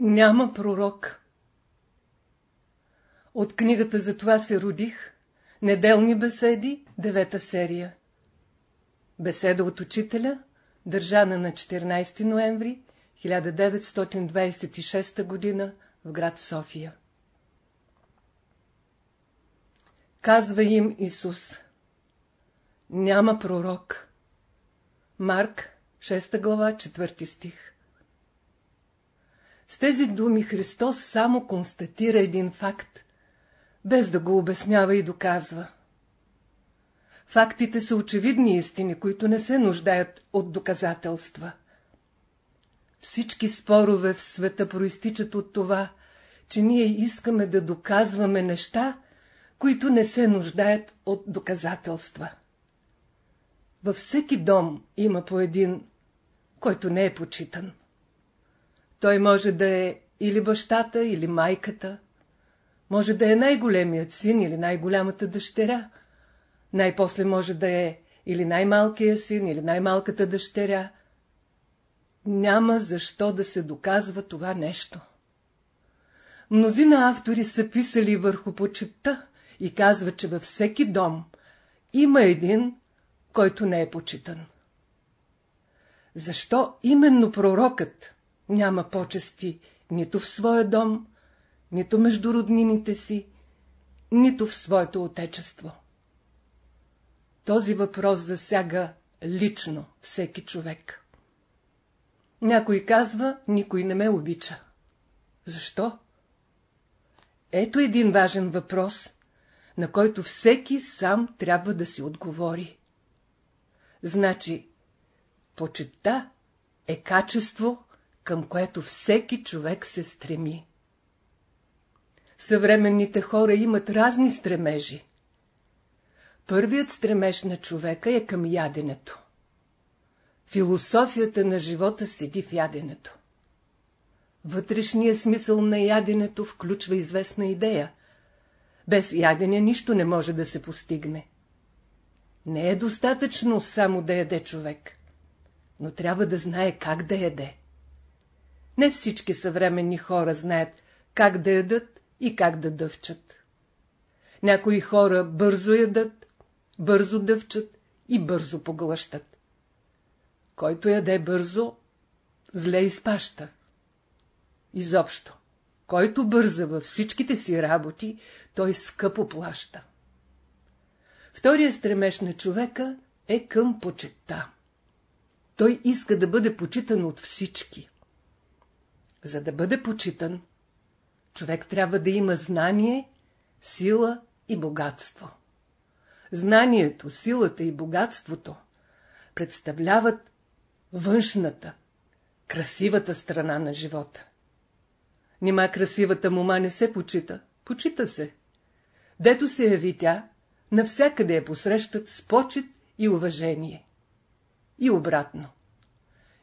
Няма пророк. От книгата за това се родих. Неделни беседи, девета серия. Беседа от учителя, държана на 14 ноември 1926 г. в град София. Казва им Исус. Няма пророк. Марк, 6 глава, 4 стих. С тези думи Христос само констатира един факт, без да го обяснява и доказва. Фактите са очевидни истини, които не се нуждаят от доказателства. Всички спорове в света проистичат от това, че ние искаме да доказваме неща, които не се нуждаят от доказателства. Във всеки дом има по един, който не е почитан. Той може да е или бащата, или майката, може да е най-големият син или най-голямата дъщеря, най-после може да е или най-малкият син, или най-малката дъщеря. Няма защо да се доказва това нещо. Мнозина автори са писали върху почетта и казват, че във всеки дом има един, който не е почитан. Защо именно пророкът няма почести нито в своя дом, нито между роднините си, нито в своето отечество? Този въпрос засяга лично всеки човек. Някой казва, никой не ме обича. Защо? Ето един важен въпрос, на който всеки сам трябва да си отговори. Значи, почета е качество, към което всеки човек се стреми. Съвременните хора имат разни стремежи. Първият стремеж на човека е към яденето. Философията на живота седи в яденето. Вътрешният смисъл на яденето включва известна идея. Без ядене нищо не може да се постигне. Не е достатъчно само да яде човек, но трябва да знае как да яде. Не всички съвременни хора знаят как да ядат и как да дъвчат. Някои хора бързо ядат, бързо дъвчат и бързо поглъщат. Който яде бързо, зле изпаща. Изобщо, който бърза във всичките си работи, той скъпо плаща. Втория стремеж на човека е към почетта. Той иска да бъде почитан от всички. За да бъде почитан, човек трябва да има знание, сила и богатство. Знанието, силата и богатството представляват външната, красивата страна на живота. Нима красивата мума не се почита, почита се. Дето се яви тя, навсякъде я посрещат с почет и уважение. И обратно.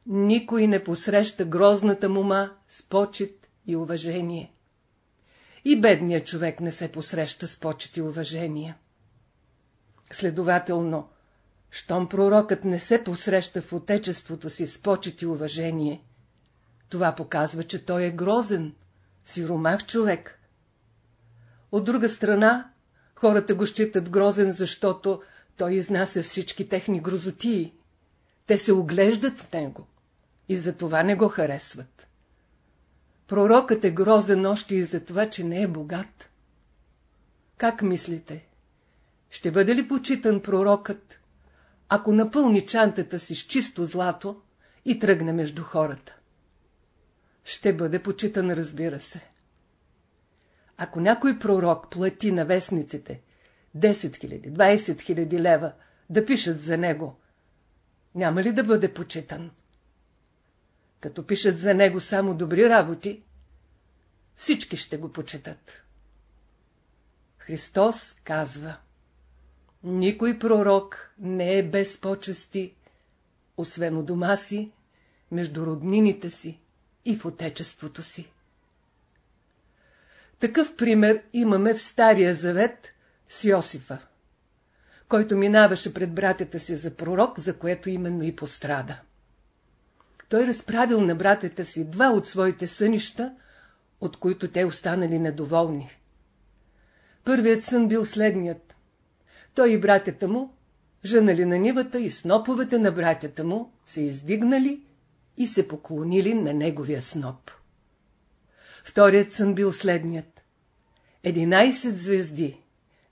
Никой не посреща грозната мума с почет и уважение. И бедният човек не се посреща с почет и уважение. Следователно, щом пророкът не се посреща в отечеството си с почет и уважение, това показва, че той е грозен, сиромах човек. От друга страна, хората го считат грозен, защото той изнася всички техни грозотии. Те се оглеждат в него и за това не го харесват. Пророкът е грозен още и за това, че не е богат. Как мислите? Ще бъде ли почитан пророкът, ако напълни чантата си с чисто злато и тръгне между хората? Ще бъде почитан, разбира се. Ако някой пророк плати на вестниците 10 000, 20 000 лева да пишат за него, няма ли да бъде почитан? Като пишат за него само добри работи, всички ще го почитат. Христос казва никой пророк не е без почести, освен у дома си, между роднините си и в отечеството си. Такъв пример имаме в Стария Завет с Йосифа, който минаваше пред братята си за пророк, за което именно и пострада. Той разправил на братята си два от своите сънища, от които те останали недоволни. Първият сън бил следният. Той и братята му, женали на нивата и сноповете на братята му, се издигнали и се поклонили на неговия сноп. Вторият сън бил следният. Единайсет звезди,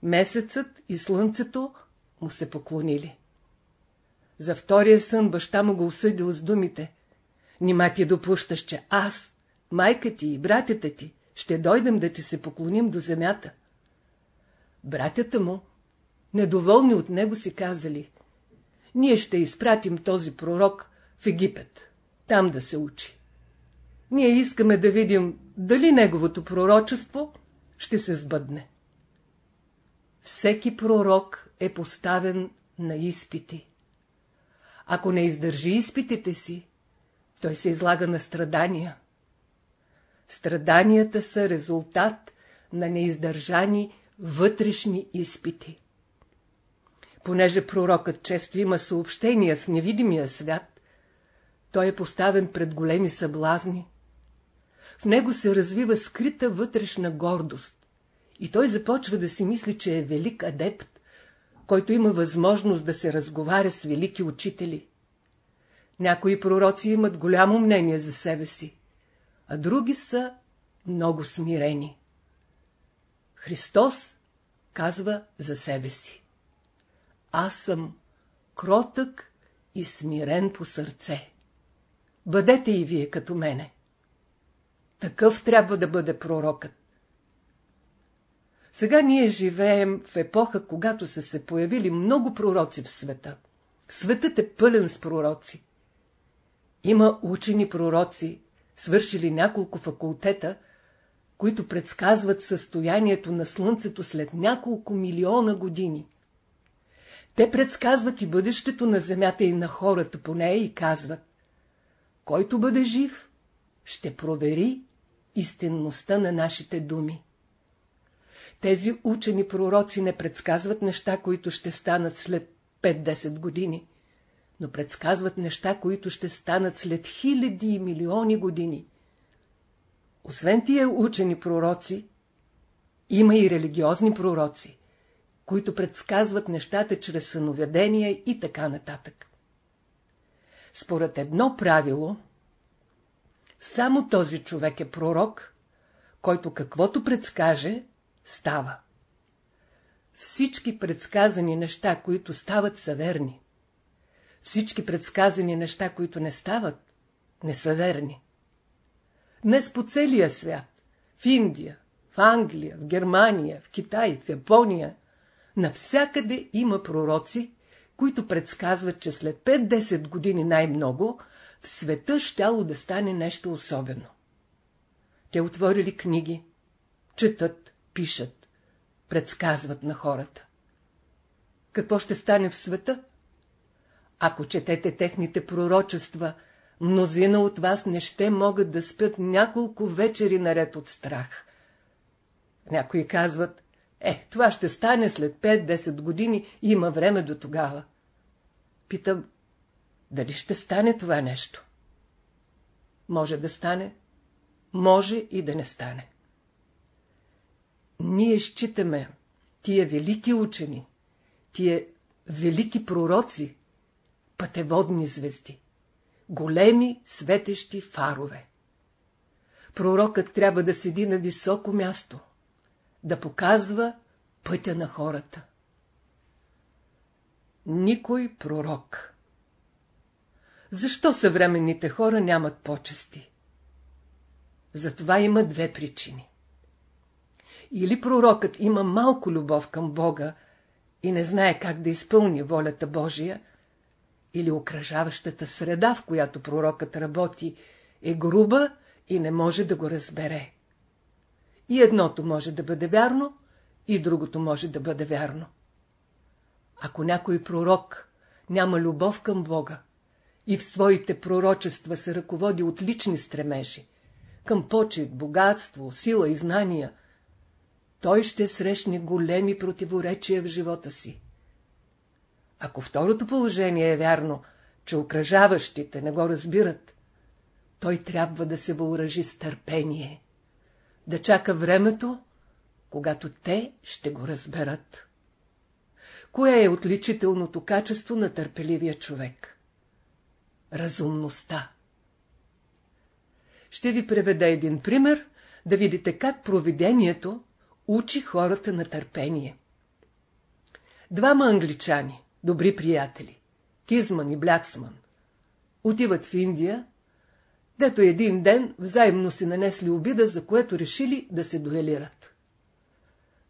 месецът и слънцето му се поклонили. За втория сън баща му го осъдил с думите. Нима ти допущаш, че аз, майка ти и братята ти, ще дойдем да ти се поклоним до земята. Братята му, недоволни от него, си казали. Ние ще изпратим този пророк в Египет, там да се учи. Ние искаме да видим дали неговото пророчество ще се сбъдне. Всеки пророк е поставен на изпити. Ако не издържи изпитите си, той се излага на страдания. Страданията са резултат на неиздържани вътрешни изпити. Понеже пророкът често има съобщения с невидимия свят, той е поставен пред големи съблазни. В него се развива скрита вътрешна гордост и той започва да си мисли, че е велик адепт, който има възможност да се разговаря с велики учители. Някои пророци имат голямо мнение за себе си, а други са много смирени. Христос казва за себе си. Аз съм кротък и смирен по сърце. Бъдете и вие като мене. Такъв трябва да бъде пророкът. Сега ние живеем в епоха, когато са се появили много пророци в света. Светът е пълен с пророци. Има учени пророци, свършили няколко факултета, които предсказват състоянието на Слънцето след няколко милиона години. Те предсказват и бъдещето на Земята и на хората по нея и казват Който бъде жив, ще провери истинността на нашите думи. Тези учени пророци не предсказват неща, които ще станат след 5-10 години, но предсказват неща, които ще станат след хиляди и милиони години. Освен тия учени пророци, има и религиозни пророци, които предсказват нещата чрез съноведения и така нататък. Според едно правило, само този човек е пророк, който каквото предскаже, става. Всички предсказани неща, които стават, са верни. Всички предсказани неща, които не стават, не са верни. Днес по целия свят, в Индия, в Англия, в Германия, в Китай, в Япония, навсякъде има пророци, които предсказват, че след 5-10 години най-много в света щяло да стане нещо особено. Те отворили книги, четат, пишат, предсказват на хората. Какво ще стане в света? Ако четете техните пророчества, мнозина от вас не ще могат да спят няколко вечери наред от страх. Някои казват, е, това ще стане след 5-10 години, има време до тогава. Питам, дали ще стане това нещо? Може да стане, може и да не стане. Ние считаме тия велики учени, тия велики пророци, пътеводни звезди, големи светещи фарове. Пророкът трябва да седи на високо място, да показва пътя на хората. Никой пророк. Защо съвременните хора нямат почести? Затова има две причини. Или пророкът има малко любов към Бога и не знае как да изпълни волята Божия, или окръжаващата среда, в която пророкът работи, е груба и не може да го разбере. И едното може да бъде вярно, и другото може да бъде вярно. Ако някой пророк няма любов към Бога и в своите пророчества се ръководи от лични стремежи, към почет, богатство, сила и знания, той ще срещне големи противоречия в живота си. Ако второто положение е вярно, че окръжаващите не го разбират, той трябва да се въоръжи с търпение. да чака времето, когато те ще го разберат. Кое е отличителното качество на търпеливия човек? Разумността. Ще ви преведа един пример, да видите как провидението учи хората на търпение. Двама англичани, добри приятели, Кизман и Бляксман, отиват в Индия, дето един ден взаимно си нанесли обида, за което решили да се дуелират.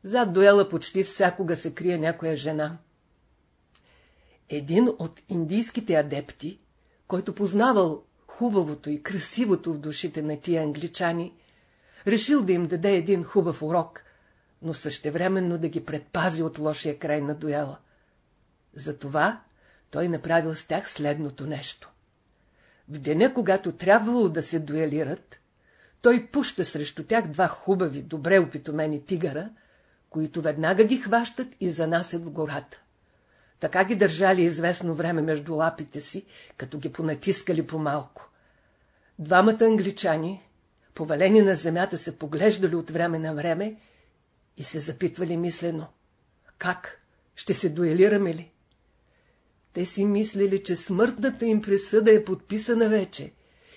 Зад дуела почти всякога се крие някоя жена. Един от индийските адепти, който познавал хубавото и красивото в душите на тия англичани, решил да им даде един хубав урок, но същевременно да ги предпази от лошия край на дуела. Затова той направил с тях следното нещо. В деня, когато трябвало да се дуелират, той пуща срещу тях два хубави, добре опитомени тигъра, които веднага ги хващат и занасят в гората. Така ги държали известно време между лапите си, като ги понатискали по-малко. Двамата англичани, повалени на земята, се поглеждали от време на време и се запитвали мислено. Как? Ще се дуелираме ли? Те си мислили, че смъртната им присъда е подписана вече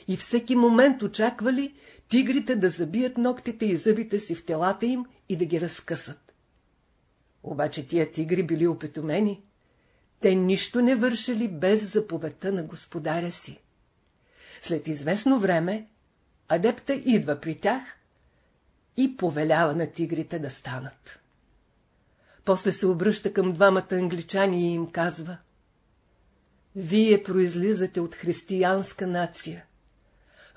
и всеки момент очаквали тигрите да забият ногтите и зъбите си в телата им и да ги разкъсат. Обаче тия тигри били опитомени. Те нищо не вършили без заповедта на господаря си. След известно време адепта идва при тях и повелява на тигрите да станат. После се обръща към двамата англичани и им казва Вие произлизате от християнска нация.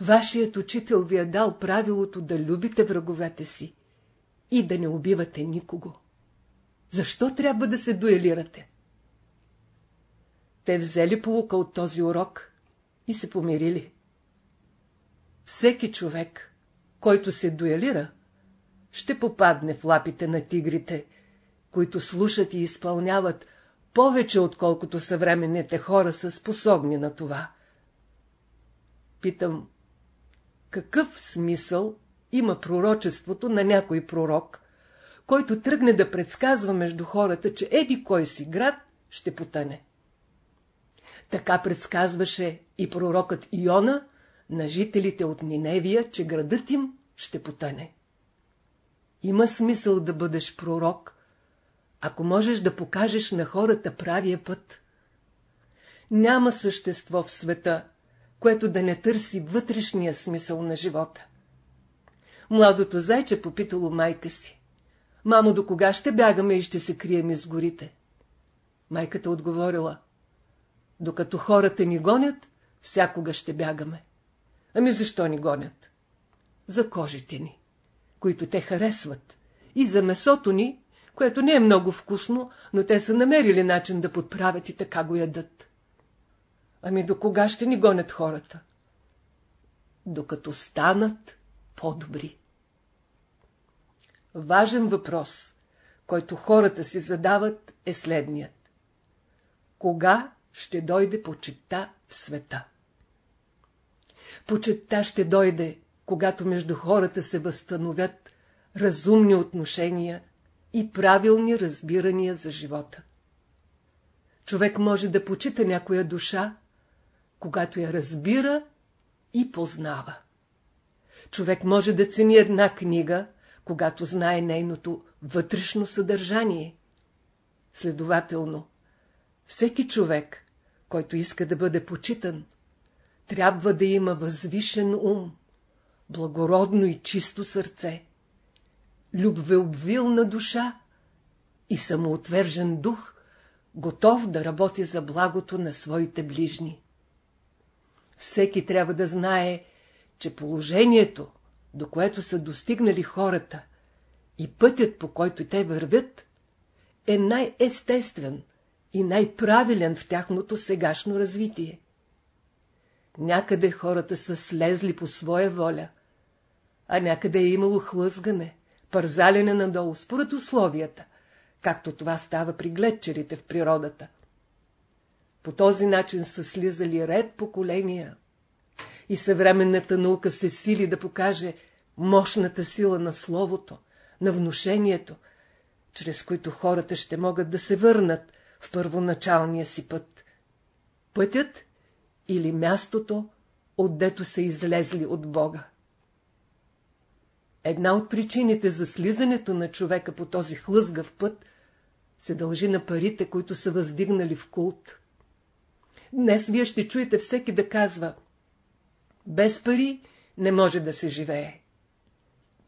Вашият учител ви е дал правилото да любите враговете си и да не убивате никого. Защо трябва да се дуелирате? Те взели полука от този урок и се помирили. Всеки човек, който се дуелира, ще попадне в лапите на тигрите, които слушат и изпълняват повече, отколкото съвременните хора са способни на това. Питам, какъв смисъл има пророчеството на някой пророк, който тръгне да предсказва между хората, че еди кой си град ще потъне? Така предсказваше и пророкът Иона на жителите от Ниневия, че градът им ще потъне. Има смисъл да бъдеш пророк, ако можеш да покажеш на хората правия път. Няма същество в света, което да не търси вътрешния смисъл на живота. Младото зайче попитало майка си. Мамо, до кога ще бягаме и ще се крием из горите? Майката отговорила. Докато хората ни гонят, всякога ще бягаме. Ами защо ни гонят? За кожите ни които те харесват, и за месото ни, което не е много вкусно, но те са намерили начин да подправят и така го ядат. Ами до кога ще ни гонят хората? Докато станат по-добри. Важен въпрос, който хората си задават, е следният. Кога ще дойде почетта в света? Почетта ще дойде, когато между хората се възстановят разумни отношения и правилни разбирания за живота. Човек може да почита някоя душа, когато я разбира и познава. Човек може да цени една книга, когато знае нейното вътрешно съдържание. Следователно, всеки човек, който иска да бъде почитан, трябва да има възвишен ум, благородно и чисто сърце, любвеобвилна душа и самоотвержен дух, готов да работи за благото на своите ближни. Всеки трябва да знае, че положението, до което са достигнали хората и пътят, по който те вървят, е най-естествен и най-правилен в тяхното сегашно развитие. Някъде хората са слезли по своя воля, а някъде е имало хлъзгане, пързалене надолу, според условията, както това става при гледчерите в природата. По този начин са слизали ред поколения и съвременната наука се сили да покаже мощната сила на словото, на внушението, чрез които хората ще могат да се върнат в първоначалния си път. Пътят или мястото, отдето са излезли от Бога. Една от причините за слизането на човека по този хлъзгав път се дължи на парите, които са въздигнали в култ. Днес вие ще чуете всеки да казва без пари не може да се живее.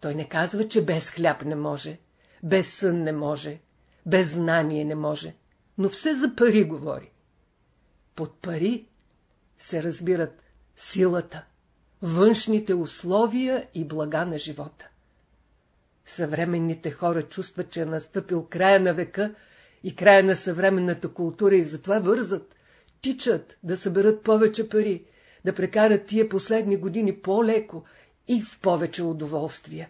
Той не казва, че без хляб не може, без сън не може, без знание не може, но все за пари говори. Под пари се разбират силата, външните условия и блага на живота. Съвременните хора чувстват, че е настъпил края на века и края на съвременната култура и затова бързат, тичат да съберат повече пари, да прекарат тия последни години по-леко и в повече удоволствия.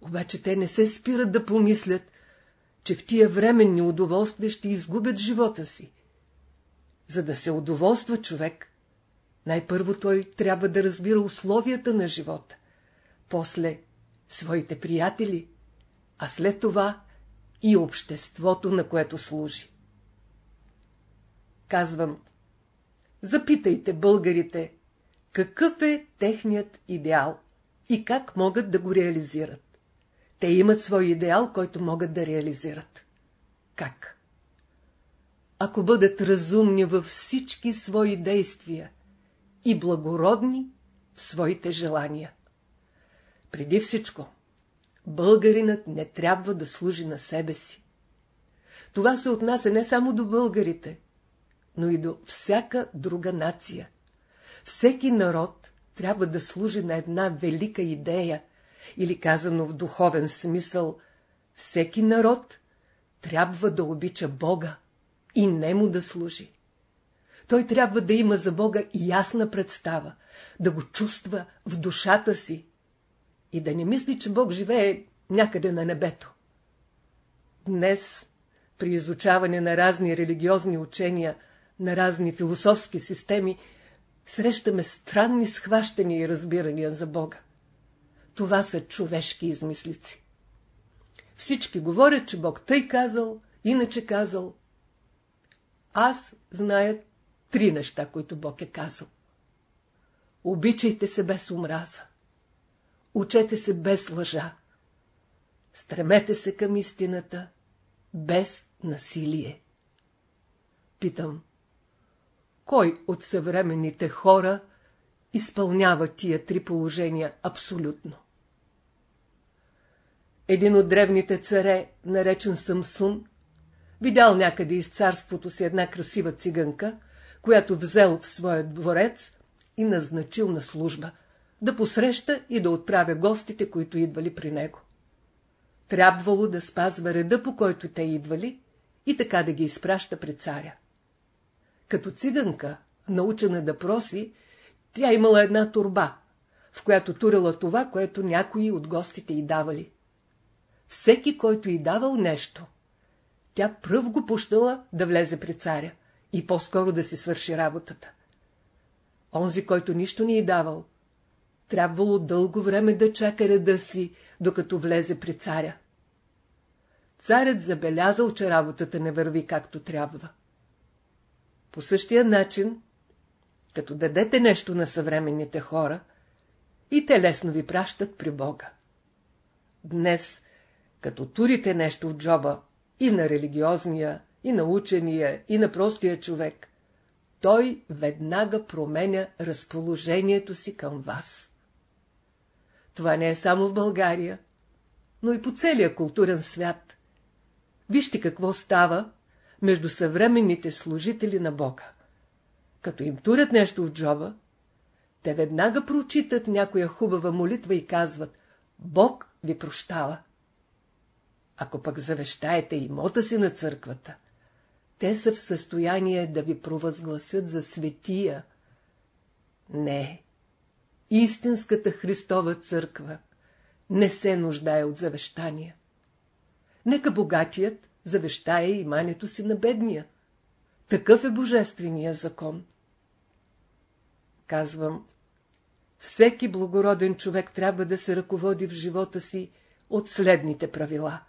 Обаче те не се спират да помислят, че в тия временни удоволствия ще изгубят живота си. За да се удоволства човек, най-първо той трябва да разбира условията на живота, после своите приятели, а след това и обществото, на което служи. Казвам, запитайте българите, какъв е техният идеал и как могат да го реализират. Те имат свой идеал, който могат да реализират. Как? Ако бъдат разумни във всички свои действия и благородни в своите желания. Преди всичко, българинът не трябва да служи на себе си. Това се отнася не само до българите, но и до всяка друга нация. Всеки народ трябва да служи на една велика идея, или казано в духовен смисъл, всеки народ трябва да обича Бога и не му да служи. Той трябва да има за Бога ясна представа, да го чувства в душата си и да не мисли, че Бог живее някъде на небето. Днес, при изучаване на разни религиозни учения, на разни философски системи, срещаме странни схващания и разбирания за Бога. Това са човешки измислици. Всички говорят, че Бог тъй казал, иначе казал. Аз зная три неща, които Бог е казал. Обичайте се без омраза. Учете се без лъжа. Стремете се към истината без насилие. Питам, кой от съвременните хора изпълнява тия три положения абсолютно? Един от древните царе, наречен Самсун, видял някъде из царството си една красива циганка, която взел в своя дворец и назначил на служба, да посреща и да отправя гостите, които идвали при него. Трябвало да спазва реда, по който те идвали, и така да ги изпраща при царя. Като циганка, научена да проси, тя имала една турба, в която турила това, което някои от гостите й давали. Всеки, който й давал нещо, тя пръв го пущала да влезе при царя и по-скоро да си свърши работата. Онзи, който нищо не й давал, трябвало дълго време да чака реда си, докато влезе при царя. Царят забелязал, че работата не върви както трябва. По същия начин, като дадете нещо на съвременните хора, и те лесно ви пращат при Бога. Днес, като турите нещо в джоба и на религиозния, и на учения, и на простия човек, той веднага променя разположението си към вас. Това не е само в България, но и по целия културен свят. Вижте какво става между съвременните служители на Бога. Като им турят нещо в джоба, те веднага прочитат някоя хубава молитва и казват «Бог ви прощава». Ако пък завещаете имота си на църквата, те са в състояние да ви провъзгласят за светия. Не, истинската Христова църква не се нуждае от завещания. Нека богатият завещае имането си на бедния. Такъв е божествения закон. Казвам, Всеки благороден човек трябва да се ръководи в живота си от следните правила.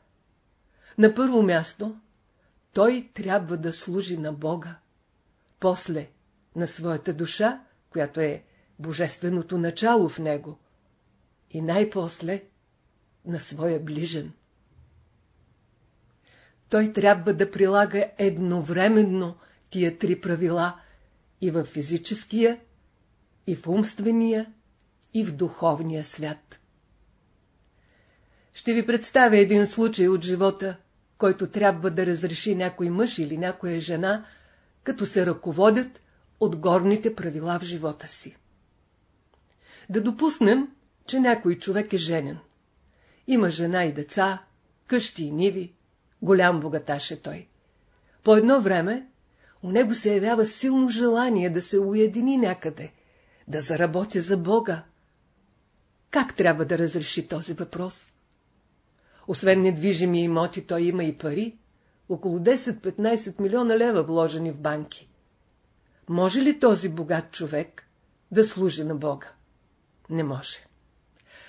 На първо място, той трябва да служи на Бога. После на своята душа, която е божественото начало в него. И най-после на своя ближен. Той трябва да прилага едновременно тия три правила и в физическия, и в умствения, и в духовния свят. Ще ви представя един случай от живота, който трябва да разреши някой мъж или някоя жена, като се ръководят от горните правила в живота си. Да допуснем, че някой човек е женен. Има жена и деца, къщи и ниви, голям богаташ е той. По едно време у него се явява силно желание да се уедини някъде, да заработи за Бога. Как трябва да разреши този въпрос? Освен недвижими имоти, той има и пари, около 10-15 милиона лева вложени в банки. Може ли този богат човек да служи на Бога? Не може.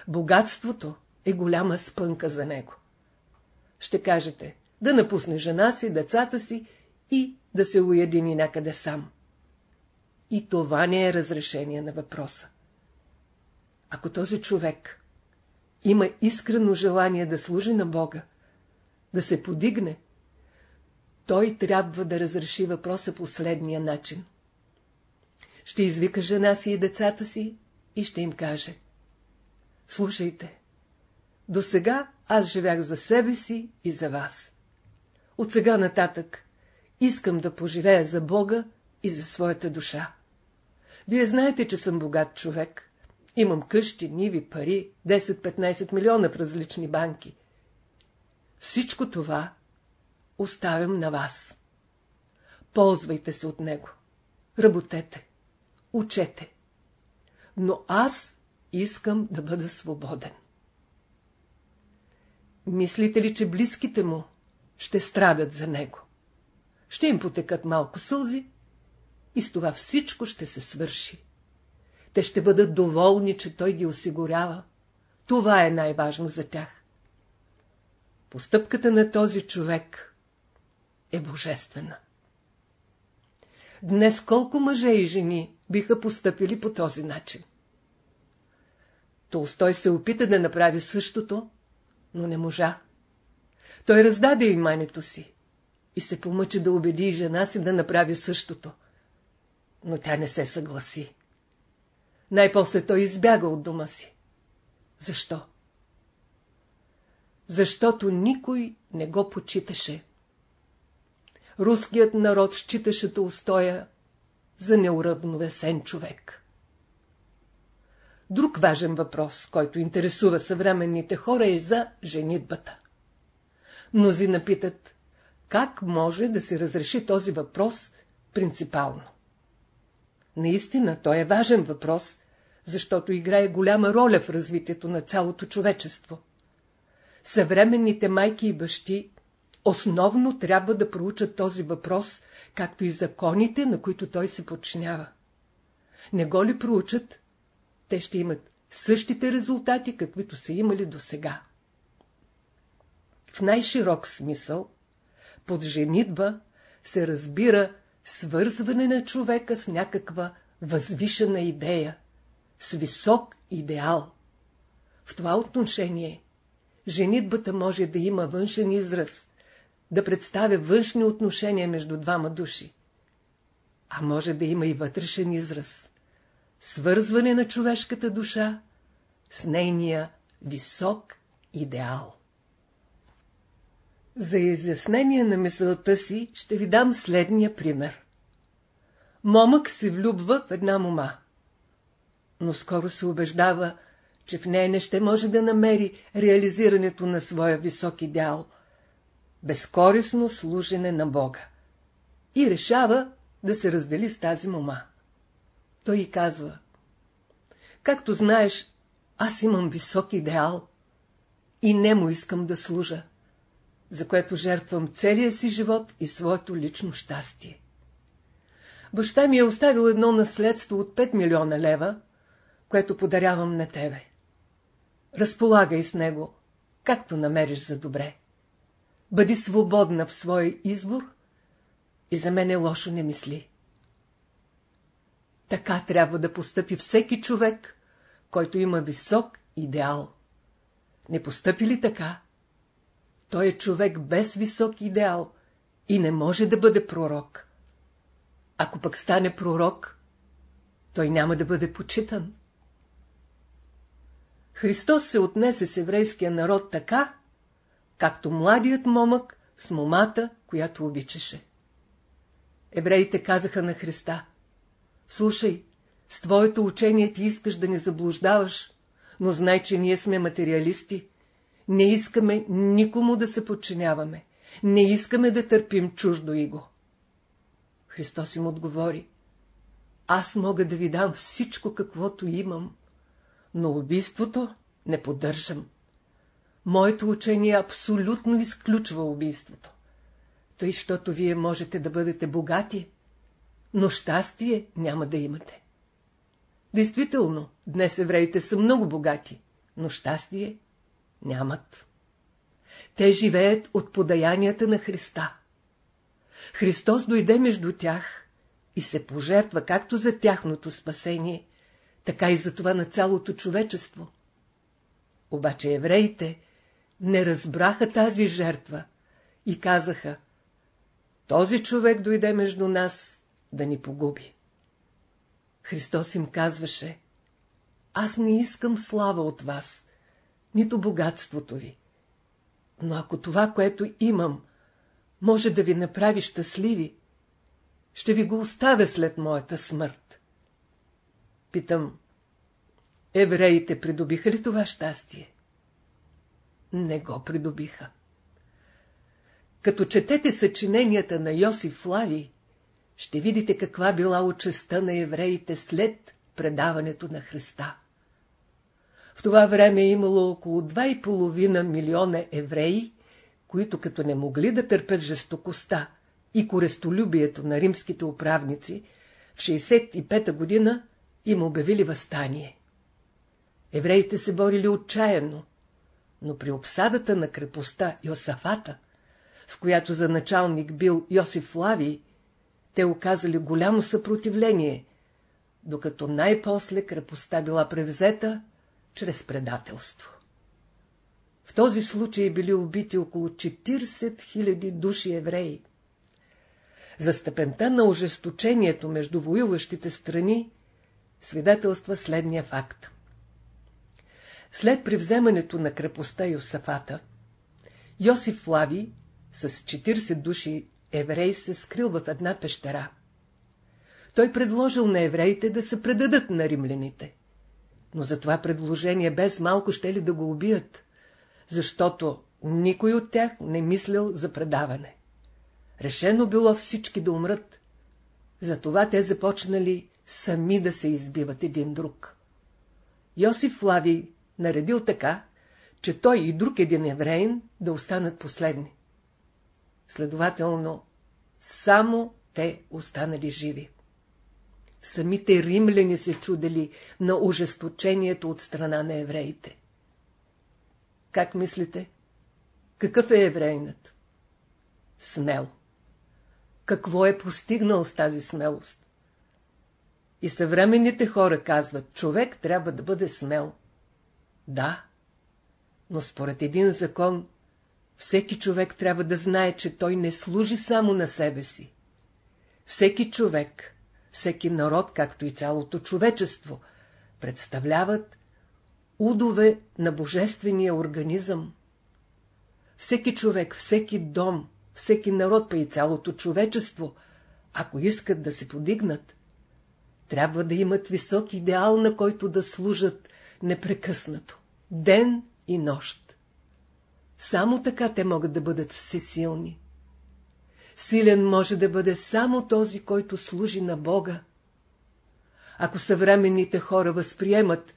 Богатството е голяма спънка за него. Ще кажете, да напусне жена си, децата си и да се уедини някъде сам. И това не е разрешение на въпроса. Ако този човек има искрено желание да служи на Бога, да се подигне, той трябва да разреши въпроса последния начин. Ще извика жена си и децата си и ще им каже. Слушайте, до сега аз живях за себе си и за вас. От сега нататък искам да поживея за Бога и за своята душа. Вие знаете, че съм богат човек. Имам къщи, ниви, пари, 10-15 милиона в различни банки. Всичко това оставям на вас. Ползвайте се от него. Работете. Учете. Но аз искам да бъда свободен. Мислите ли, че близките му ще страдат за него? Ще им потекат малко сълзи и с това всичко ще се свърши. Те ще бъдат доволни, че той ги осигурява. Това е най-важно за тях. Постъпката на този човек е божествена. Днес колко мъже и жени биха постъпили по този начин? Толстой се опита да направи същото, но не можа. Той раздаде имането си и се помъчи да убеди жена си да направи същото. Но тя не се съгласи. Най-после той избяга от дома си. Защо? Защото никой не го почиташе. Руският народ считаше Толстоя за неуравновесен човек. Друг важен въпрос, който интересува съвременните хора е за женитбата. Мнози напитат, как може да се разреши този въпрос принципално. Наистина, той е важен въпрос, защото играе голяма роля в развитието на цялото човечество. Съвременните майки и бащи основно трябва да проучат този въпрос, както и законите, на които той се подчинява. Не го ли проучат, те ще имат същите резултати, каквито са имали до сега. В най-широк смисъл, под женитба се разбира свързване на човека с някаква възвишена идея, с висок идеал. В това отношение женитбата може да има външен израз, да представя външни отношения между двама души, а може да има и вътрешен израз свързване на човешката душа с нейния висок идеал. За изяснение на мисълта си ще ви дам следния пример. Момък се влюбва в една мома, но скоро се убеждава, че в нея не ще може да намери реализирането на своя висок идеал, безкорисно служене на Бога. И решава да се раздели с тази мома. Той и казва, както знаеш, аз имам висок идеал и не му искам да служа, за което жертвам целия си живот и своето лично щастие. Баща ми е оставил едно наследство от 5 милиона лева, което подарявам на тебе. Разполагай с него, както намериш за добре. Бъди свободна в своя избор и за мене лошо не мисли. Така трябва да постъпи всеки човек, който има висок идеал. Не постъпи ли така? Той е човек без висок идеал и не може да бъде пророк. Ако пък стане пророк, той няма да бъде почитан. Христос се отнесе с еврейския народ така, както младият момък с момата, която обичаше. Евреите казаха на Христа, слушай, с твоето учение ти искаш да не заблуждаваш, но знай, че ние сме материалисти. Не искаме никому да се подчиняваме. Не искаме да търпим чуждо иго. Христос им отговори. Аз мога да ви дам всичко, каквото имам, но убийството не поддържам. Моето учение абсолютно изключва убийството. Тъй, щото вие можете да бъдете богати, но щастие няма да имате. Действително, днес евреите са много богати, но щастие нямат. Те живеят от подаянията на Христа. Христос дойде между тях и се пожертва както за тяхното спасение, така и за това на цялото човечество. Обаче евреите не разбраха тази жертва и казаха, този човек дойде между нас да ни погуби. Христос им казваше, аз не искам слава от вас, нито богатството ви. Но ако това, което имам, може да ви направи щастливи, ще ви го оставя след моята смърт. Питам, евреите придобиха ли това щастие? Не го придобиха. Като четете съчиненията на Йосиф Флави, ще видите каква била участта на евреите след предаването на Христа. В това време е имало около 2,5 милиона евреи, които като не могли да търпят жестокостта и корестолюбието на римските управници, в 65-та година им обявили възстание. Евреите се борили отчаяно, но при обсадата на крепостта Йосафата, в която за началник бил Йосиф Лавий, те оказали голямо съпротивление, докато най-после крепостта била превзета чрез предателство. В този случай били убити около 40 000 души евреи. За степента на ожесточението между воюващите страни свидетелства следния факт. След превземането на крепостта Йосафата, Йосиф Лави с 40 души евреи се скрил в една пещера. Той предложил на евреите да се предадат на римляните. Но за това предложение без малко ще ли да го убият, защото никой от тях не мислял за предаване. Решено било всички да умрат. Затова те започнали сами да се избиват един друг. Йосиф Флавий наредил така, че той и друг един евреин да останат последни. Следователно, само те останали живи. Самите римляни се чудели на ожесточението от страна на евреите. Как мислите? Какъв е еврейнат? Смел. Какво е постигнал с тази смелост? И съвременните хора казват, човек трябва да бъде смел. Да, но според един закон всеки човек трябва да знае, че той не служи само на себе си. Всеки човек, всеки народ, както и цялото човечество, представляват удове на божествения организъм. Всеки човек, всеки дом, всеки народ, па и цялото човечество, ако искат да се подигнат, трябва да имат висок идеал, на който да служат непрекъснато, ден и нощ. Само така те могат да бъдат всесилни. Силен може да бъде само този, който служи на Бога. Ако съвременните хора възприемат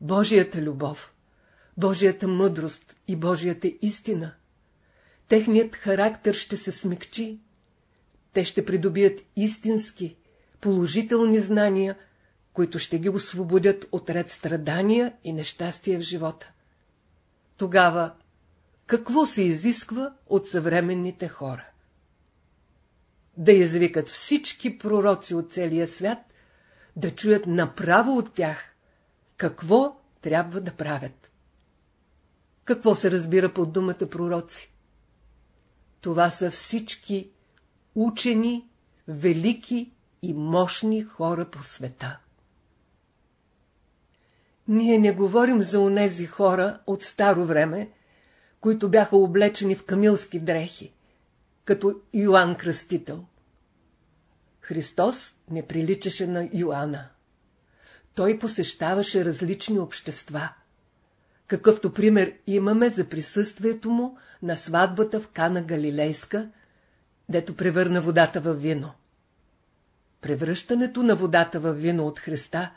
Божията любов, Божията мъдрост и Божията истина, техният характер ще се смекчи. Те ще придобият истински, положителни знания, които ще ги освободят от ред страдания и нещастия в живота. Тогава какво се изисква от съвременните хора? Да извикат всички пророци от целия свят, да чуят направо от тях какво трябва да правят. Какво се разбира под думата пророци? Това са всички учени, велики и мощни хора по света. Ние не говорим за онези хора от старо време, които бяха облечени в камилски дрехи, като Йоанн Кръстител. Христос не приличаше на Йоанна. Той посещаваше различни общества. Какъвто пример имаме за присъствието му на сватбата в Кана Галилейска, дето превърна водата в вино. Превръщането на водата в вино от Христа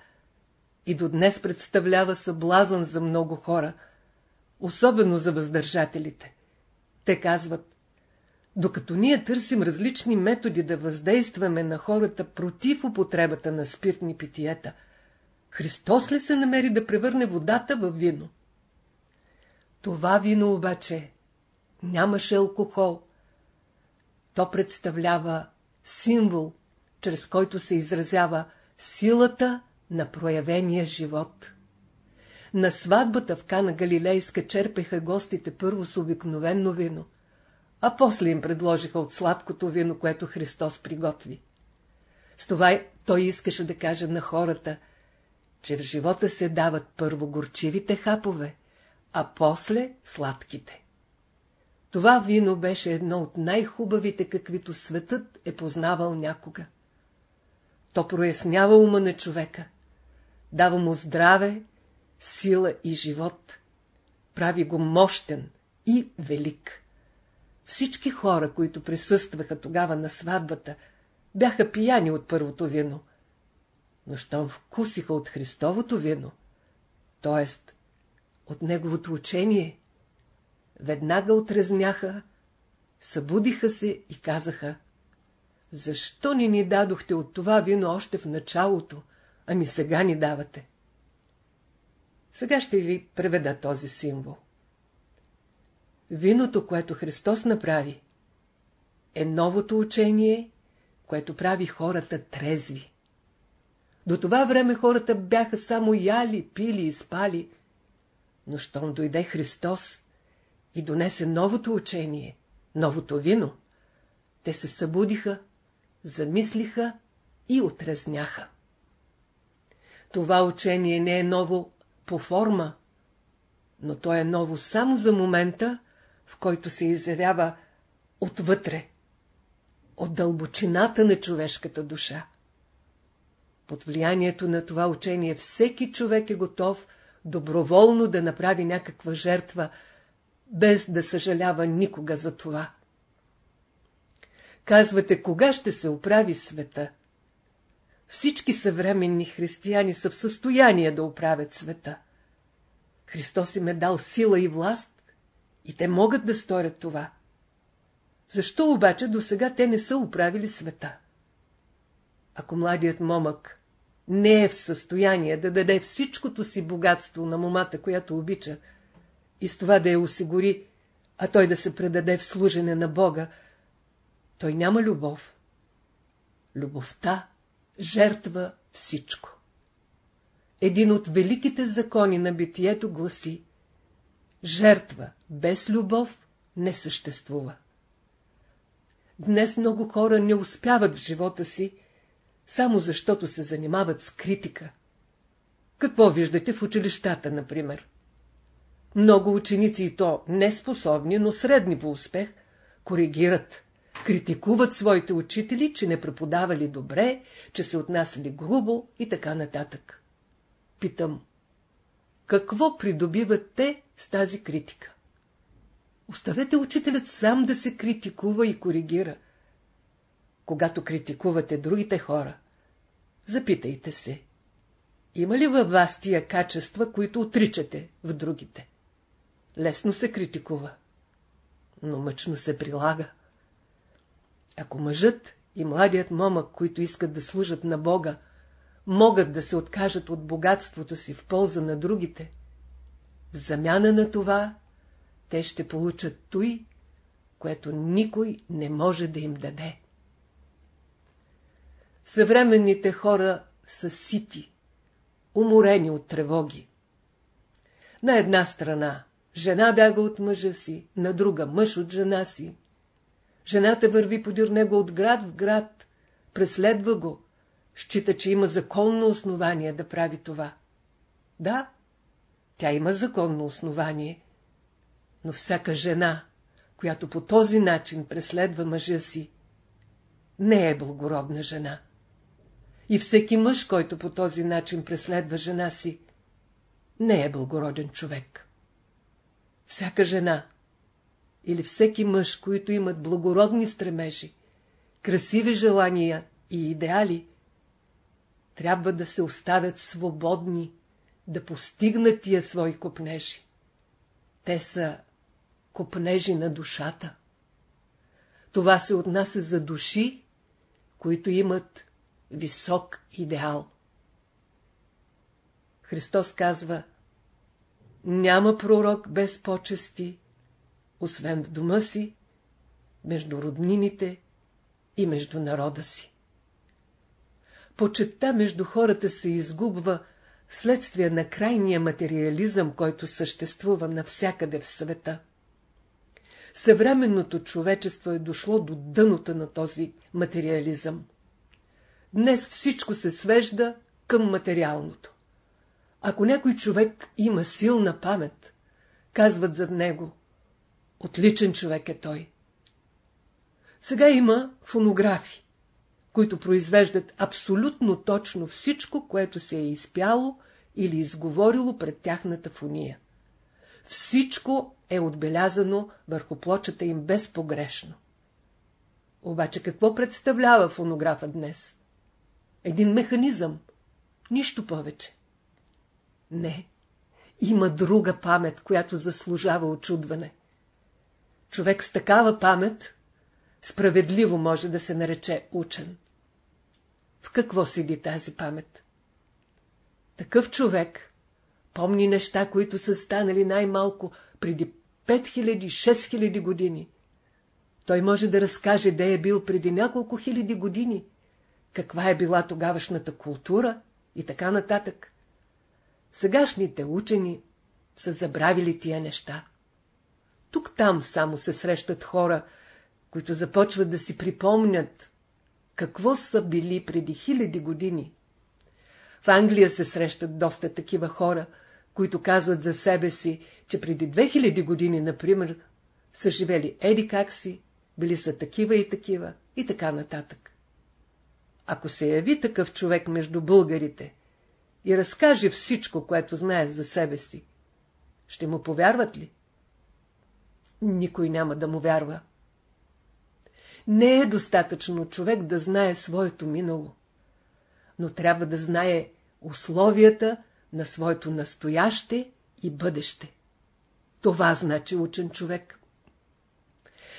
и до днес представлява съблазън за много хора, особено за въздържателите. Те казват, докато ние търсим различни методи да въздействаме на хората против употребата на спиртни питиета, Христос ли се намери да превърне водата в вино? Това вино обаче нямаше алкохол. То представлява символ, чрез който се изразява силата на проявения живот. На сватбата в Кана Галилейска черпеха гостите първо с обикновено вино, а после им предложиха от сладкото вино, което Христос приготви. С това той искаше да каже на хората, че в живота се дават първо горчивите хапове, а после сладките. Това вино беше едно от най-хубавите, каквито светът е познавал някога. То прояснява ума на човека, дава му здраве, сила и живот, прави го мощен и велик. Всички хора, които присъстваха тогава на сватбата, бяха пияни от първото вино, но щом вкусиха от Христовото вино, т.е. от Неговото учение, веднага отрезняха, събудиха се и казаха, защо не ни дадохте от това вино още в началото, ами сега ни давате? Сега ще ви преведа този символ. Виното, което Христос направи, е новото учение, което прави хората трезви. До това време хората бяха само яли, пили и спали, но щом дойде Христос и донесе новото учение, новото вино, те се събудиха, замислиха и отрезняха. Това учение не е ново по форма, но то е ново само за момента, в който се изявява отвътре, от дълбочината на човешката душа. Под влиянието на това учение всеки човек е готов доброволно да направи някаква жертва, без да съжалява никога за това. Казвате, кога ще се оправи света? Всички съвременни християни са в състояние да оправят света. Христос им е дал сила и власт и те могат да сторят това. Защо обаче до сега те не са оправили света? Ако младият момък не е в състояние да даде всичкото си богатство на момата, която обича, и с това да я осигури, а той да се предаде в служене на Бога, той няма любов. Любовта жертва всичко. Един от великите закони на битието гласи Жертва без любов не съществува. Днес много хора не успяват в живота си, само защото се занимават с критика. Какво виждате в училищата, например? Много ученици и то неспособни, но средни по успех, коригират, критикуват своите учители, че не преподавали добре, че се отнасяли грубо и така нататък. Питам, какво придобиват те с тази критика? Оставете учителят сам да се критикува и коригира. Когато критикувате другите хора, запитайте се, има ли във вас тия качества, които отричате в другите? Лесно се критикува, но мъчно се прилага. Ако мъжът и младият момък, които искат да служат на Бога, могат да се откажат от богатството си в полза на другите, в замяна на това те ще получат той, което никой не може да им даде. Съвременните хора са сити, уморени от тревоги. На една страна жена бяга от мъжа си, на друга мъж от жена си. Жената върви подир него от град в град, преследва го, счита, че има законно основание да прави това. Да, тя има законно основание, но всяка жена, която по този начин преследва мъжа си, не е благородна жена. И всеки мъж, който по този начин преследва жена си, не е благороден човек. Всяка жена или всеки мъж, които имат благородни стремежи, красиви желания и идеали, трябва да се оставят свободни, да постигнат тия свои копнежи. Те са копнежи на душата. Това се отнася за души, които имат висок идеал. Христос казва, няма пророк без почести, освен в дома си, между роднините и между народа си. Почетта между хората се изгубва следствие на крайния материализъм, който съществува навсякъде в света. Съвременното човечество е дошло до дъното на този материализъм. Днес всичко се свежда към материалното. Ако някой човек има силна памет, казват зад него, отличен човек е той. Сега има фонографи, които произвеждат абсолютно точно всичко, което се е изпяло или изговорило пред тяхната фония. Всичко е отбелязано върху плочата им безпогрешно. Обаче какво представлява фонографа днес? Един механизъм. Нищо повече. Не. Има друга памет, която заслужава очудване. Човек с такава памет справедливо може да се нарече учен. В какво седи тази памет? Такъв човек помни неща, които са станали най-малко преди 5000-6000 години. Той може да разкаже, де е бил преди няколко хиляди години, каква е била тогавашната култура и така нататък. Сегашните учени са забравили тия неща. Тук-там само се срещат хора, които започват да си припомнят какво са били преди хиляди години. В Англия се срещат доста такива хора, които казват за себе си, че преди 2000 години, например, са живели еди как си, били са такива и такива и така нататък. Ако се яви такъв човек между българите и разкаже всичко, което знае за себе си, ще му повярват ли? Никой няма да му вярва. Не е достатъчно човек да знае своето минало, но трябва да знае условията на своето настояще и бъдеще. Това значи учен човек.